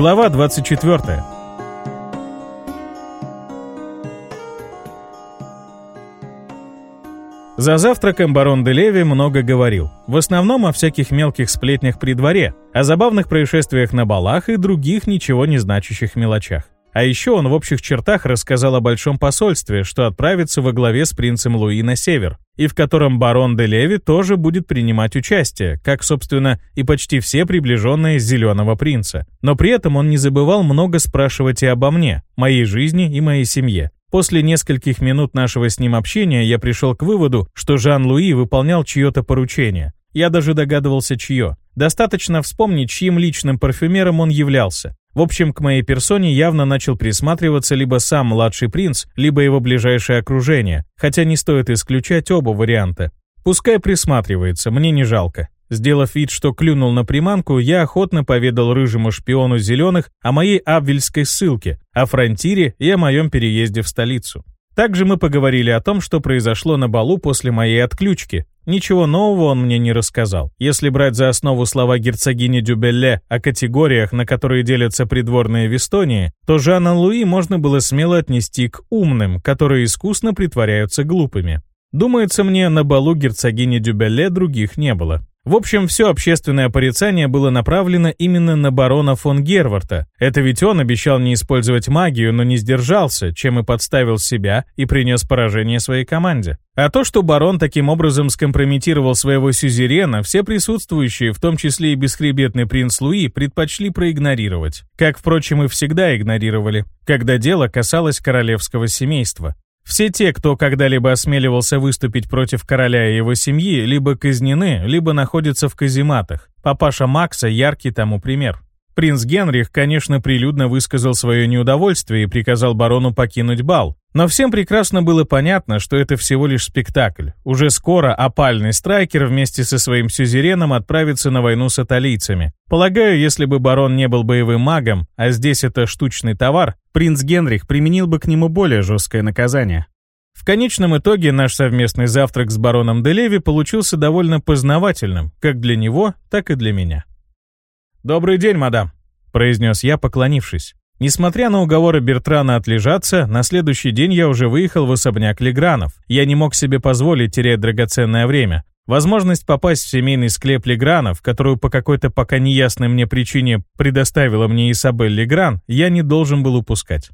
Глава 24. За завтраком барон де Леви много говорил. В основном о всяких мелких сплетнях при дворе, о забавных происшествиях на балах и других ничего не значащих мелочах. А еще он в общих чертах рассказал о большом посольстве, что отправится во главе с принцем Луи на север, и в котором барон де Леви тоже будет принимать участие, как, собственно, и почти все приближенные Зеленого принца. Но при этом он не забывал много спрашивать и обо мне, моей жизни и моей семье. После нескольких минут нашего с ним общения я пришел к выводу, что Жан-Луи выполнял чье-то поручение. Я даже догадывался, чье. Достаточно вспомнить, чьим личным парфюмером он являлся. В общем, к моей персоне явно начал присматриваться либо сам младший принц, либо его ближайшее окружение, хотя не стоит исключать оба варианта. Пускай присматривается, мне не жалко. Сделав вид, что клюнул на приманку, я охотно поведал рыжему шпиону зеленых о моей абвельской ссылке, о фронтире и о моем переезде в столицу. Также мы поговорили о том, что произошло на балу после моей отключки. Ничего нового он мне не рассказал. Если брать за основу слова герцогини Дюбелле о категориях, на которые делятся придворные в Эстонии, то Жанна Луи можно было смело отнести к умным, которые искусно притворяются глупыми. Думается мне, на балу герцогини Дюбелле других не было. В общем, все общественное порицание было направлено именно на барона фон Герварта. Это ведь он обещал не использовать магию, но не сдержался, чем и подставил себя и принес поражение своей команде. А то, что барон таким образом скомпрометировал своего сюзерена, все присутствующие, в том числе и бесхребетный принц Луи, предпочли проигнорировать. Как, впрочем, и всегда игнорировали, когда дело касалось королевского семейства. Все те, кто когда-либо осмеливался выступить против короля и его семьи, либо казнены, либо находятся в казематах. Папаша Макса – яркий тому пример. Принц Генрих, конечно, прилюдно высказал свое неудовольствие и приказал барону покинуть бал. Но всем прекрасно было понятно, что это всего лишь спектакль. Уже скоро опальный страйкер вместе со своим сюзереном отправится на войну с аталийцами. Полагаю, если бы барон не был боевым магом, а здесь это штучный товар, принц Генрих применил бы к нему более жесткое наказание. В конечном итоге наш совместный завтрак с бароном Делеви получился довольно познавательным, как для него, так и для меня. «Добрый день, мадам», — произнес я, поклонившись. Несмотря на уговоры Бертрана отлежаться, на следующий день я уже выехал в особняк Легранов. Я не мог себе позволить терять драгоценное время. Возможность попасть в семейный склеп Легранов, которую по какой-то пока неясной мне причине предоставила мне Изабель Легран, я не должен был упускать.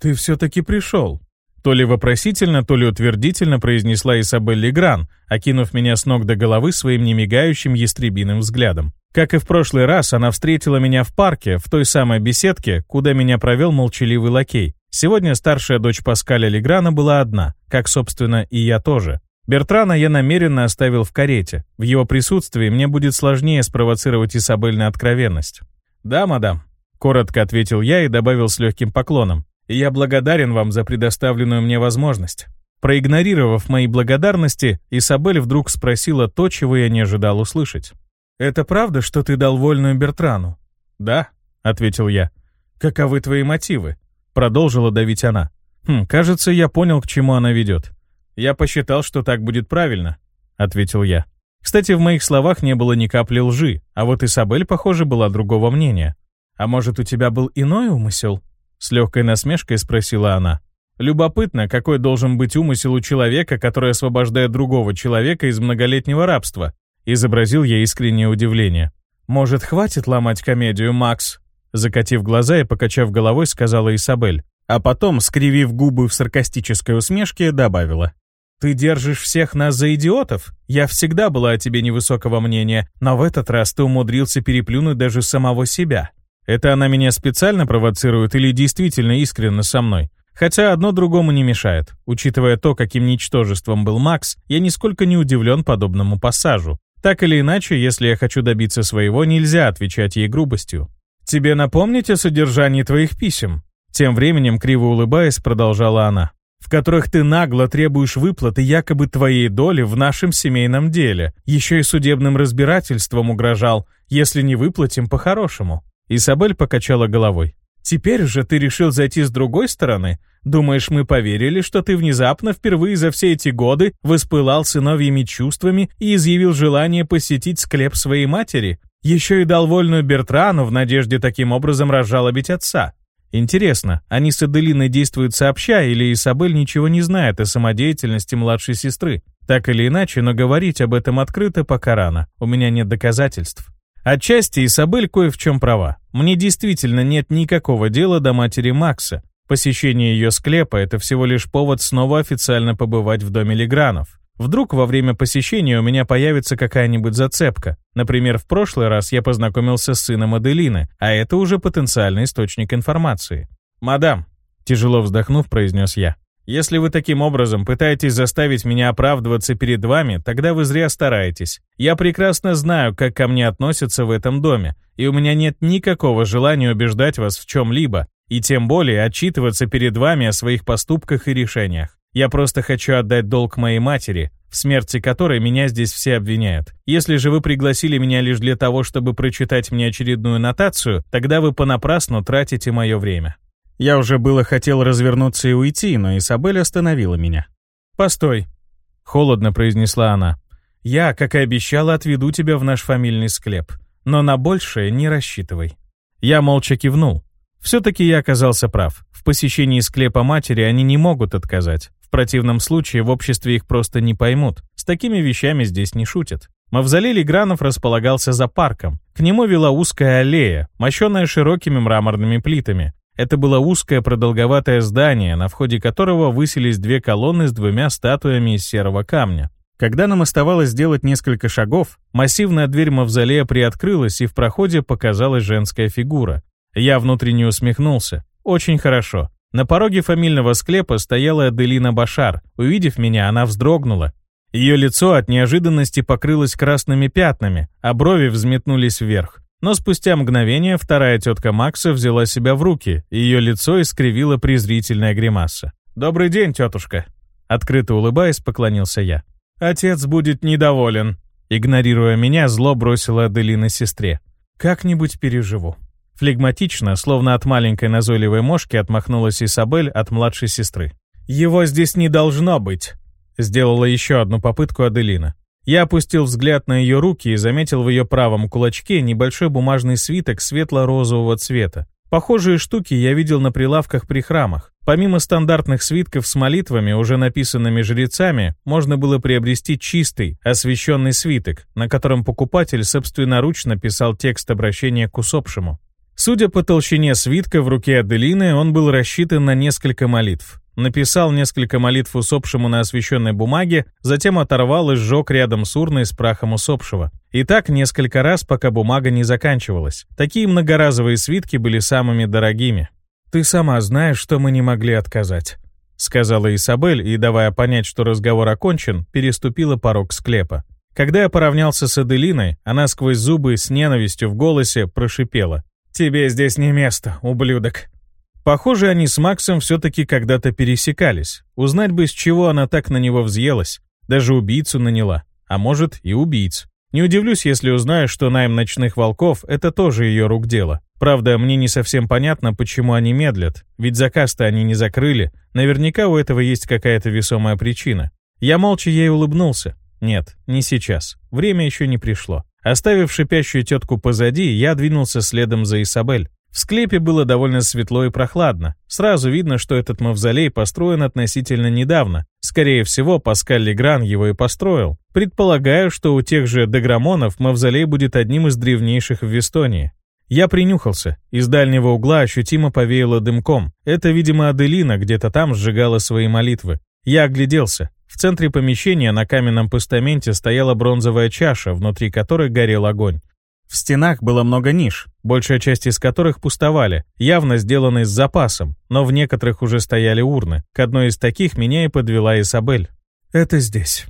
«Ты все-таки пришел», то ли вопросительно, то ли утвердительно произнесла Изабель Легран, окинув меня с ног до головы своим немигающим ястребиным взглядом. Как и в прошлый раз, она встретила меня в парке, в той самой беседке, куда меня провел молчаливый лакей. Сегодня старшая дочь Паскаля Леграна была одна, как, собственно, и я тоже. Бертрана я намеренно оставил в карете. В его присутствии мне будет сложнее спровоцировать Изабель на откровенность. «Да, мадам», — коротко ответил я и добавил с легким поклоном. «Я благодарен вам за предоставленную мне возможность». Проигнорировав мои благодарности, Изабель вдруг спросила то, чего я не ожидал услышать. «Это правда, что ты дал вольную Бертрану?» «Да», — ответил я. «Каковы твои мотивы?» — продолжила давить она. «Хм, кажется, я понял, к чему она ведет. Я посчитал, что так будет правильно», — ответил я. Кстати, в моих словах не было ни капли лжи, а вот Исабель, похоже, была другого мнения. «А может, у тебя был иной умысел?» С легкой насмешкой спросила она. Любопытно, какой должен быть умысел у человека, который освобождает другого человека из многолетнего рабства, Изобразил я искреннее удивление. «Может, хватит ломать комедию, Макс?» Закатив глаза и покачав головой, сказала Исабель. А потом, скривив губы в саркастической усмешке, добавила. «Ты держишь всех нас за идиотов? Я всегда была о тебе невысокого мнения, но в этот раз ты умудрился переплюнуть даже самого себя. Это она меня специально провоцирует или действительно искренне со мной? Хотя одно другому не мешает. Учитывая то, каким ничтожеством был Макс, я нисколько не удивлен подобному пассажу. Так или иначе, если я хочу добиться своего, нельзя отвечать ей грубостью. «Тебе напомнить о содержании твоих писем?» Тем временем, криво улыбаясь, продолжала она. «В которых ты нагло требуешь выплаты якобы твоей доли в нашем семейном деле. Еще и судебным разбирательством угрожал, если не выплатим по-хорошему». Исабель покачала головой. «Теперь же ты решил зайти с другой стороны? Думаешь, мы поверили, что ты внезапно впервые за все эти годы воспылал сыновьими чувствами и изъявил желание посетить склеп своей матери? Еще и дал вольную Бертрану в надежде таким образом разжалобить отца. Интересно, они с Аделиной действуют сообща или Исабель ничего не знает о самодеятельности младшей сестры? Так или иначе, но говорить об этом открыто пока рано, у меня нет доказательств. Отчасти Исабель кое в чем права. Мне действительно нет никакого дела до матери Макса. Посещение ее склепа — это всего лишь повод снова официально побывать в доме Легранов. Вдруг во время посещения у меня появится какая-нибудь зацепка. Например, в прошлый раз я познакомился с сыном Аделины, а это уже потенциальный источник информации. «Мадам», — тяжело вздохнув, произнес я, «если вы таким образом пытаетесь заставить меня оправдываться перед вами, тогда вы зря стараетесь. Я прекрасно знаю, как ко мне относятся в этом доме, и у меня нет никакого желания убеждать вас в чем-либо, и тем более отчитываться перед вами о своих поступках и решениях. Я просто хочу отдать долг моей матери, в смерти которой меня здесь все обвиняют. Если же вы пригласили меня лишь для того, чтобы прочитать мне очередную нотацию, тогда вы понапрасну тратите мое время». Я уже было хотел развернуться и уйти, но Изабель остановила меня. «Постой», — холодно произнесла она. «Я, как и обещала, отведу тебя в наш фамильный склеп. Но на большее не рассчитывай». Я молча кивнул. Все-таки я оказался прав. В посещении склепа матери они не могут отказать противном случае в обществе их просто не поймут. С такими вещами здесь не шутят. Мавзолей Легранов располагался за парком. К нему вела узкая аллея, мощенная широкими мраморными плитами. Это было узкое продолговатое здание, на входе которого высились две колонны с двумя статуями из серого камня. Когда нам оставалось сделать несколько шагов, массивная дверь мавзолея приоткрылась, и в проходе показалась женская фигура. Я внутренне усмехнулся. Очень хорошо. На пороге фамильного склепа стояла Аделина Башар. Увидев меня, она вздрогнула. Ее лицо от неожиданности покрылось красными пятнами, а брови взметнулись вверх. Но спустя мгновение вторая тетка Макса взяла себя в руки, и ее лицо искривило презрительная гримаса. «Добрый день, тетушка!» Открыто улыбаясь, поклонился я. «Отец будет недоволен», игнорируя меня, зло бросила Аделина сестре. «Как-нибудь переживу». Флегматично, словно от маленькой назойливой мошки, отмахнулась Исабель от младшей сестры. «Его здесь не должно быть!» Сделала еще одну попытку Аделина. Я опустил взгляд на ее руки и заметил в ее правом кулачке небольшой бумажный свиток светло-розового цвета. Похожие штуки я видел на прилавках при храмах. Помимо стандартных свитков с молитвами, уже написанными жрецами, можно было приобрести чистый, освященный свиток, на котором покупатель собственноручно писал текст обращения к усопшему. Судя по толщине свитка в руке Аделины, он был рассчитан на несколько молитв. Написал несколько молитв усопшему на освещенной бумаге, затем оторвал и сжег рядом с урной с прахом усопшего. И так несколько раз, пока бумага не заканчивалась. Такие многоразовые свитки были самыми дорогими. «Ты сама знаешь, что мы не могли отказать», — сказала Исабель, и, давая понять, что разговор окончен, переступила порог склепа. Когда я поравнялся с Аделиной, она сквозь зубы с ненавистью в голосе прошипела. «Тебе здесь не место, ублюдок». Похоже, они с Максом все-таки когда-то пересекались. Узнать бы, с чего она так на него взъелась. Даже убийцу наняла. А может, и убийц. Не удивлюсь, если узнаю, что найм ночных волков — это тоже ее рук дело. Правда, мне не совсем понятно, почему они медлят. Ведь заказ-то они не закрыли. Наверняка у этого есть какая-то весомая причина. Я молча ей улыбнулся. Нет, не сейчас. Время еще не пришло. Оставив шипящую тетку позади, я двинулся следом за Исабель. В склепе было довольно светло и прохладно. Сразу видно, что этот мавзолей построен относительно недавно. Скорее всего, Паскаль Легран его и построил. Предполагаю, что у тех же Деграмонов мавзолей будет одним из древнейших в Эстонии. Я принюхался. Из дальнего угла ощутимо повеяло дымком. Это, видимо, Аделина где-то там сжигала свои молитвы. Я огляделся. В центре помещения на каменном постаменте стояла бронзовая чаша, внутри которой горел огонь. В стенах было много ниш, большая часть из которых пустовали, явно сделаны с запасом, но в некоторых уже стояли урны. К одной из таких меня и подвела Исабель. «Это здесь».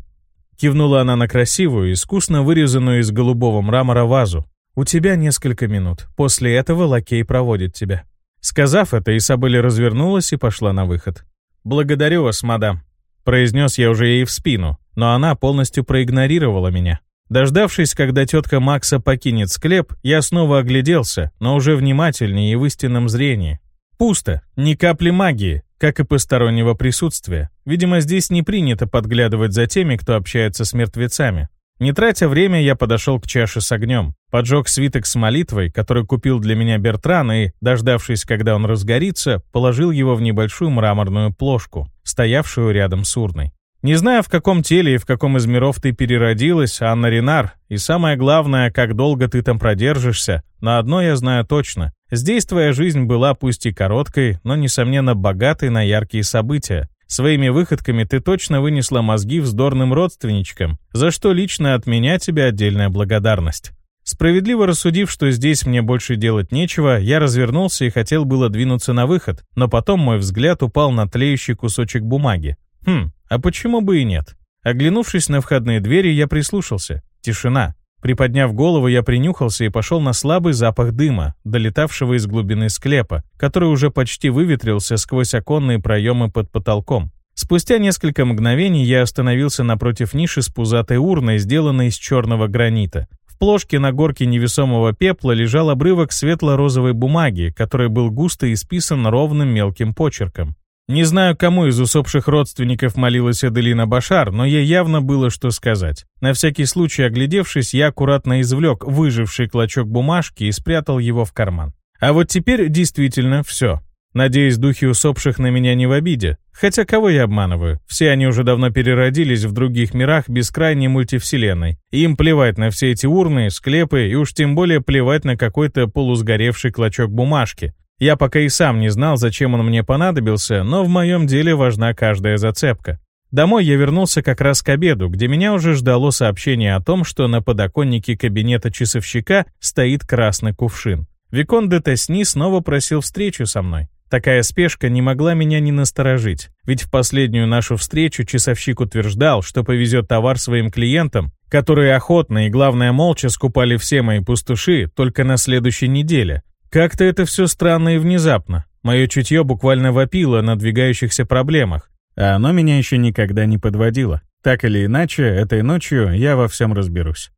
Кивнула она на красивую, искусно вырезанную из голубого мрамора вазу. «У тебя несколько минут. После этого лакей проводит тебя». Сказав это, Исабель развернулась и пошла на выход. «Благодарю вас, мадам», Произнес я уже ей в спину, но она полностью проигнорировала меня. Дождавшись, когда тетка Макса покинет склеп, я снова огляделся, но уже внимательнее и в истинном зрении. Пусто, ни капли магии, как и постороннего присутствия. Видимо, здесь не принято подглядывать за теми, кто общается с мертвецами. Не тратя время, я подошел к чаше с огнем. Поджег свиток с молитвой, который купил для меня Бертран, и, дождавшись, когда он разгорится, положил его в небольшую мраморную плошку, стоявшую рядом с урной. Не знаю, в каком теле и в каком из миров ты переродилась, Анна Ренар, и самое главное, как долго ты там продержишься, но одно я знаю точно. Здесь твоя жизнь была пусть и короткой, но, несомненно, богатой на яркие события. Своими выходками ты точно вынесла мозги вздорным родственничкам, за что лично от меня тебе отдельная благодарность. Справедливо рассудив, что здесь мне больше делать нечего, я развернулся и хотел было двинуться на выход, но потом мой взгляд упал на тлеющий кусочек бумаги. Хм, а почему бы и нет? Оглянувшись на входные двери, я прислушался. Тишина. Приподняв голову, я принюхался и пошел на слабый запах дыма, долетавшего из глубины склепа, который уже почти выветрился сквозь оконные проемы под потолком. Спустя несколько мгновений я остановился напротив ниши с пузатой урной, сделанной из черного гранита плошке на горке невесомого пепла лежал обрывок светло-розовой бумаги, который был густо исписан ровным мелким почерком. Не знаю, кому из усопших родственников молилась Эделина Башар, но ей явно было что сказать. На всякий случай, оглядевшись, я аккуратно извлек выживший клочок бумажки и спрятал его в карман. А вот теперь действительно все. Надеюсь, духи усопших на меня не в обиде. Хотя кого я обманываю? Все они уже давно переродились в других мирах бескрайней мультивселенной. И им плевать на все эти урны, склепы и уж тем более плевать на какой-то полусгоревший клочок бумажки. Я пока и сам не знал, зачем он мне понадобился, но в моем деле важна каждая зацепка. Домой я вернулся как раз к обеду, где меня уже ждало сообщение о том, что на подоконнике кабинета часовщика стоит красный кувшин. Викон де Тесни снова просил встречу со мной. Такая спешка не могла меня не насторожить, ведь в последнюю нашу встречу часовщик утверждал, что повезет товар своим клиентам, которые охотно и, главное, молча скупали все мои пустуши только на следующей неделе. Как-то это все странно и внезапно. Мое чутье буквально вопило о надвигающихся проблемах, а оно меня еще никогда не подводило. Так или иначе, этой ночью я во всем разберусь.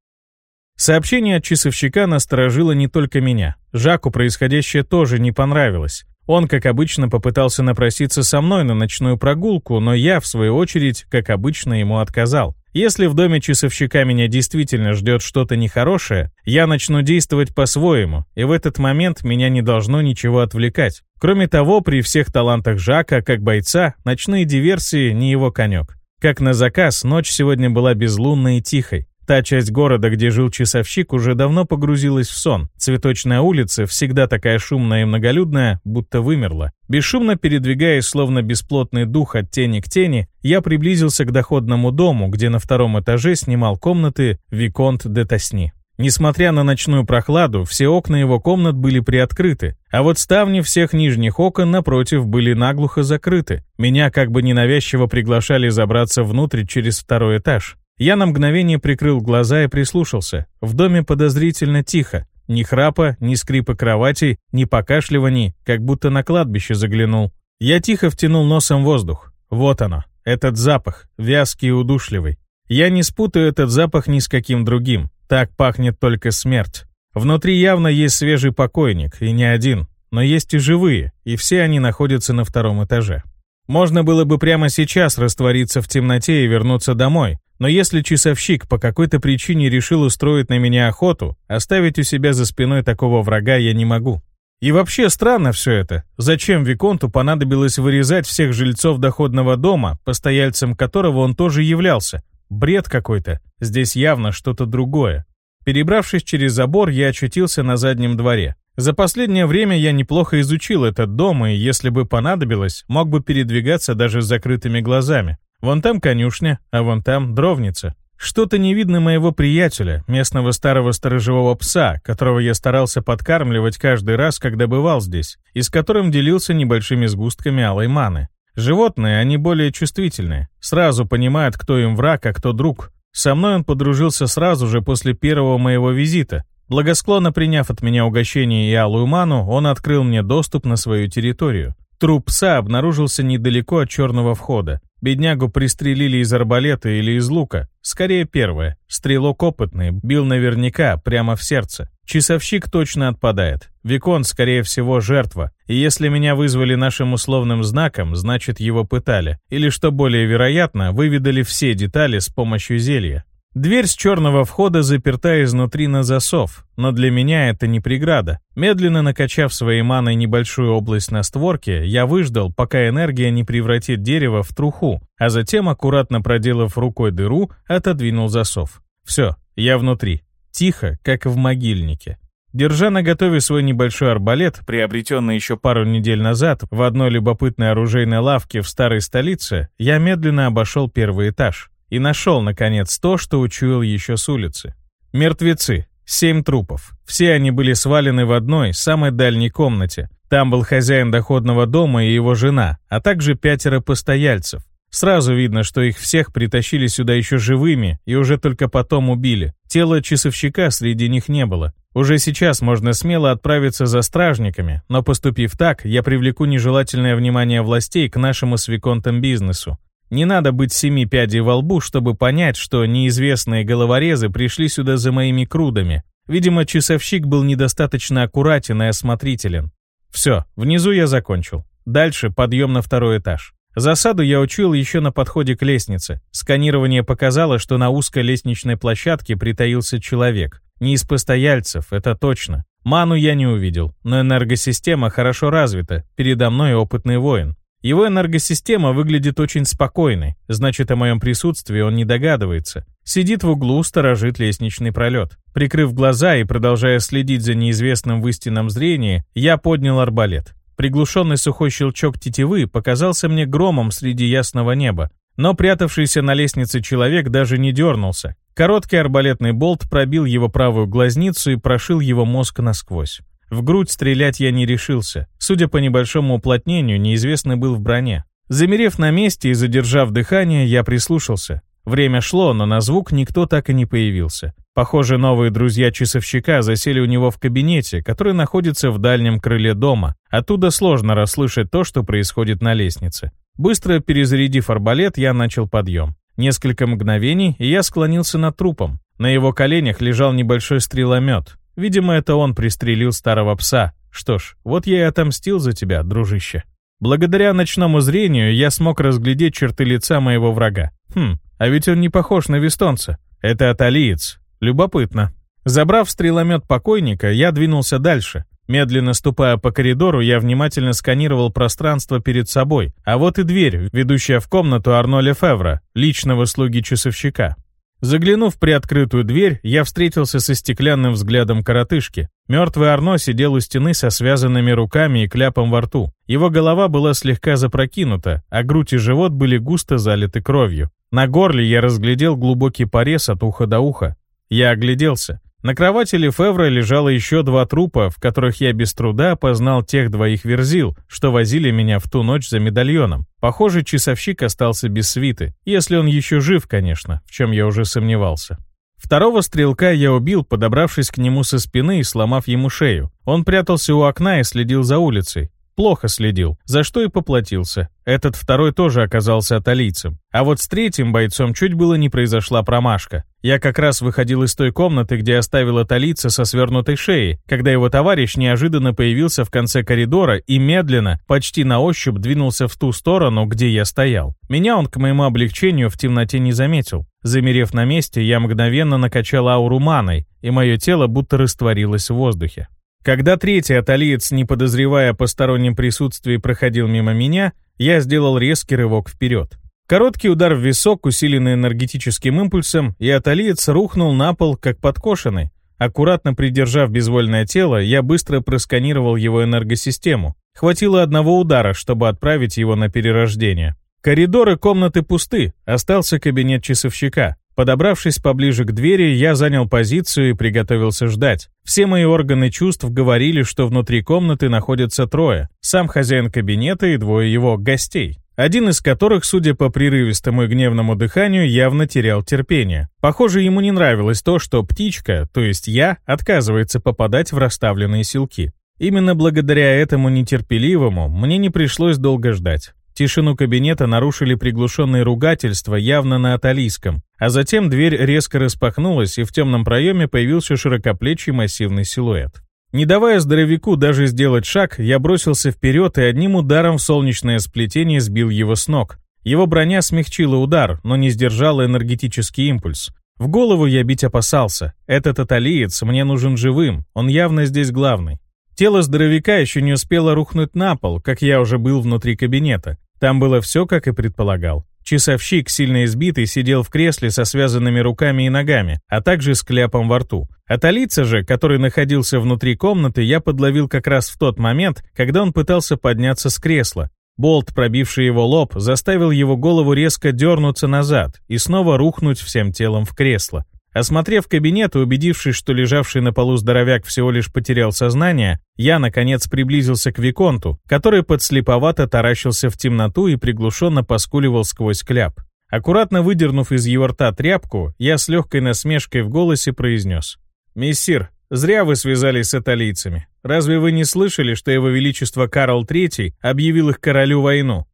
Сообщение от часовщика насторожило не только меня. Жаку происходящее тоже не понравилось. Он, как обычно, попытался напроситься со мной на ночную прогулку, но я, в свою очередь, как обычно, ему отказал. Если в доме часовщика меня действительно ждет что-то нехорошее, я начну действовать по-своему, и в этот момент меня не должно ничего отвлекать. Кроме того, при всех талантах Жака, как бойца, ночные диверсии не его конек. Как на заказ, ночь сегодня была безлунной и тихой. Та часть города, где жил часовщик, уже давно погрузилась в сон. Цветочная улица, всегда такая шумная и многолюдная, будто вымерла. Бесшумно передвигаясь, словно бесплотный дух от тени к тени, я приблизился к доходному дому, где на втором этаже снимал комнаты Виконт де Тосни. Несмотря на ночную прохладу, все окна его комнат были приоткрыты, а вот ставни всех нижних окон, напротив, были наглухо закрыты. Меня как бы ненавязчиво приглашали забраться внутрь через второй этаж. Я на мгновение прикрыл глаза и прислушался. В доме подозрительно тихо. Ни храпа, ни скрипа кроватей, ни покашливаний, как будто на кладбище заглянул. Я тихо втянул носом воздух. Вот оно, этот запах, вязкий и удушливый. Я не спутаю этот запах ни с каким другим. Так пахнет только смерть. Внутри явно есть свежий покойник, и не один. Но есть и живые, и все они находятся на втором этаже. Можно было бы прямо сейчас раствориться в темноте и вернуться домой, но если часовщик по какой-то причине решил устроить на меня охоту, оставить у себя за спиной такого врага я не могу. И вообще странно все это. Зачем Виконту понадобилось вырезать всех жильцов доходного дома, постояльцем которого он тоже являлся? Бред какой-то. Здесь явно что-то другое. Перебравшись через забор, я очутился на заднем дворе. За последнее время я неплохо изучил этот дом, и если бы понадобилось, мог бы передвигаться даже с закрытыми глазами. Вон там конюшня, а вон там дровница. Что-то не видно моего приятеля, местного старого сторожевого пса, которого я старался подкармливать каждый раз, когда бывал здесь, и с которым делился небольшими сгустками алой маны. Животные, они более чувствительные, сразу понимают, кто им враг, а кто друг. Со мной он подружился сразу же после первого моего визита. Благосклонно приняв от меня угощение и алую ману, он открыл мне доступ на свою территорию. Труп пса обнаружился недалеко от черного входа. Беднягу пристрелили из арбалета или из лука. Скорее первое. Стрелок опытный, бил наверняка, прямо в сердце. Часовщик точно отпадает. Викон, скорее всего, жертва. И если меня вызвали нашим условным знаком, значит его пытали. Или, что более вероятно, выведали все детали с помощью зелья. Дверь с черного входа заперта изнутри на засов, но для меня это не преграда. Медленно накачав своей маной небольшую область на створке, я выждал, пока энергия не превратит дерево в труху, а затем, аккуратно проделав рукой дыру, отодвинул засов. Все, я внутри. Тихо, как в могильнике. Держа на готове свой небольшой арбалет, приобретенный еще пару недель назад в одной любопытной оружейной лавке в старой столице, я медленно обошел первый этаж и нашел, наконец, то, что учуял еще с улицы. Мертвецы. Семь трупов. Все они были свалены в одной, самой дальней комнате. Там был хозяин доходного дома и его жена, а также пятеро постояльцев. Сразу видно, что их всех притащили сюда еще живыми и уже только потом убили. Тела часовщика среди них не было. Уже сейчас можно смело отправиться за стражниками, но поступив так, я привлеку нежелательное внимание властей к нашему с Виконтом бизнесу. Не надо быть семи пядей во лбу, чтобы понять, что неизвестные головорезы пришли сюда за моими крудами. Видимо, часовщик был недостаточно аккуратен и осмотрителен. Все, внизу я закончил. Дальше подъем на второй этаж. Засаду я учил еще на подходе к лестнице. Сканирование показало, что на узкой лестничной площадке притаился человек. Не из постояльцев, это точно. Ману я не увидел, но энергосистема хорошо развита, передо мной опытный воин. Его энергосистема выглядит очень спокойной, значит, о моем присутствии он не догадывается. Сидит в углу, сторожит лестничный пролет. Прикрыв глаза и продолжая следить за неизвестным в истинном зрении, я поднял арбалет. Приглушенный сухой щелчок тетивы показался мне громом среди ясного неба, но прятавшийся на лестнице человек даже не дернулся. Короткий арбалетный болт пробил его правую глазницу и прошил его мозг насквозь. В грудь стрелять я не решился. Судя по небольшому уплотнению, неизвестный был в броне. Замерев на месте и задержав дыхание, я прислушался. Время шло, но на звук никто так и не появился. Похоже, новые друзья часовщика засели у него в кабинете, который находится в дальнем крыле дома. Оттуда сложно расслышать то, что происходит на лестнице. Быстро перезарядив арбалет, я начал подъем. Несколько мгновений, и я склонился над трупом. На его коленях лежал небольшой стреломет. Видимо, это он пристрелил старого пса. Что ж, вот я и отомстил за тебя, дружище. Благодаря ночному зрению я смог разглядеть черты лица моего врага. Хм, а ведь он не похож на вестонца. Это аталиец. Любопытно. Забрав стреломет покойника, я двинулся дальше. Медленно ступая по коридору, я внимательно сканировал пространство перед собой, а вот и дверь, ведущая в комнату Арно Лефевра, личного слуги часовщика. Заглянув приоткрытую дверь, я встретился со стеклянным взглядом коротышки. Мертвый Арно сидел у стены со связанными руками и кляпом во рту. Его голова была слегка запрокинута, а грудь и живот были густо залиты кровью. На горле я разглядел глубокий порез от уха до уха. Я огляделся. На кровати Лефевра лежало еще два трупа, в которых я без труда опознал тех двоих верзил, что возили меня в ту ночь за медальоном. Похоже, часовщик остался без свиты, если он еще жив, конечно, в чем я уже сомневался. Второго стрелка я убил, подобравшись к нему со спины и сломав ему шею. Он прятался у окна и следил за улицей. Плохо следил, за что и поплатился. Этот второй тоже оказался аталийцем. А вот с третьим бойцом чуть было не произошла промашка. Я как раз выходил из той комнаты, где оставил аталийца со свернутой шеей, когда его товарищ неожиданно появился в конце коридора и медленно, почти на ощупь, двинулся в ту сторону, где я стоял. Меня он, к моему облегчению, в темноте не заметил. Замерев на месте, я мгновенно накачал ауру маной, и мое тело будто растворилось в воздухе. Когда третий аталиец, не подозревая о постороннем присутствии, проходил мимо меня, я сделал резкий рывок вперед. Короткий удар в висок, усиленный энергетическим импульсом, и аталиец рухнул на пол, как подкошенный. Аккуратно придержав безвольное тело, я быстро просканировал его энергосистему. Хватило одного удара, чтобы отправить его на перерождение. Коридоры комнаты пусты, остался кабинет часовщика. Подобравшись поближе к двери, я занял позицию и приготовился ждать. Все мои органы чувств говорили, что внутри комнаты находятся трое. Сам хозяин кабинета и двое его гостей. Один из которых, судя по прерывистому и гневному дыханию, явно терял терпение. Похоже, ему не нравилось то, что птичка, то есть я, отказывается попадать в расставленные силки. Именно благодаря этому нетерпеливому мне не пришлось долго ждать. Тишину кабинета нарушили приглушенные ругательства явно на аталийском, а затем дверь резко распахнулась, и в темном проеме появился широкоплечий массивный силуэт. Не давая здоровяку даже сделать шаг, я бросился вперед и одним ударом в солнечное сплетение сбил его с ног. Его броня смягчила удар, но не сдержала энергетический импульс. В голову я бить опасался. Этот аталиец мне нужен живым, он явно здесь главный. Тело здоровяка еще не успело рухнуть на пол, как я уже был внутри кабинета. Там было все, как и предполагал. Часовщик, сильно избитый, сидел в кресле со связанными руками и ногами, а также с кляпом во рту. Аталица же, который находился внутри комнаты, я подловил как раз в тот момент, когда он пытался подняться с кресла. Болт, пробивший его лоб, заставил его голову резко дернуться назад и снова рухнуть всем телом в кресло. Осмотрев кабинет и убедившись, что лежавший на полу здоровяк всего лишь потерял сознание, я, наконец, приблизился к Виконту, который подслеповато таращился в темноту и приглушенно поскуливал сквозь кляп. Аккуратно выдернув из его рта тряпку, я с легкой насмешкой в голосе произнес. «Мессир, зря вы связались с италийцами. Разве вы не слышали, что его величество Карл III объявил их королю войну?